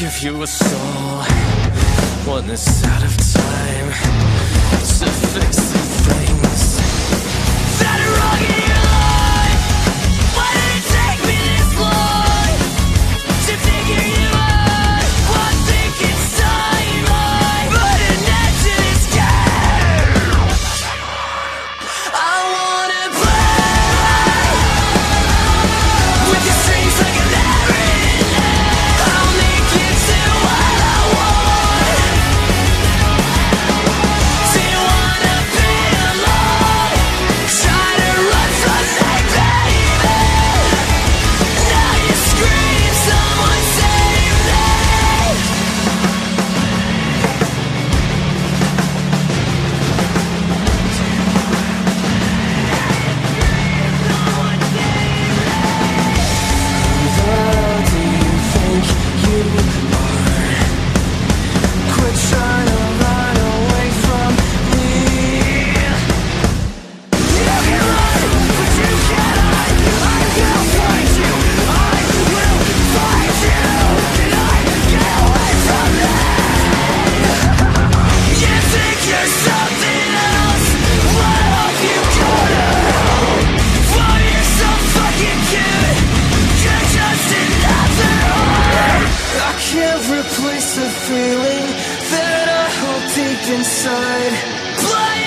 give you a soul, one that's out of time a feeling that I hold deep inside. Blind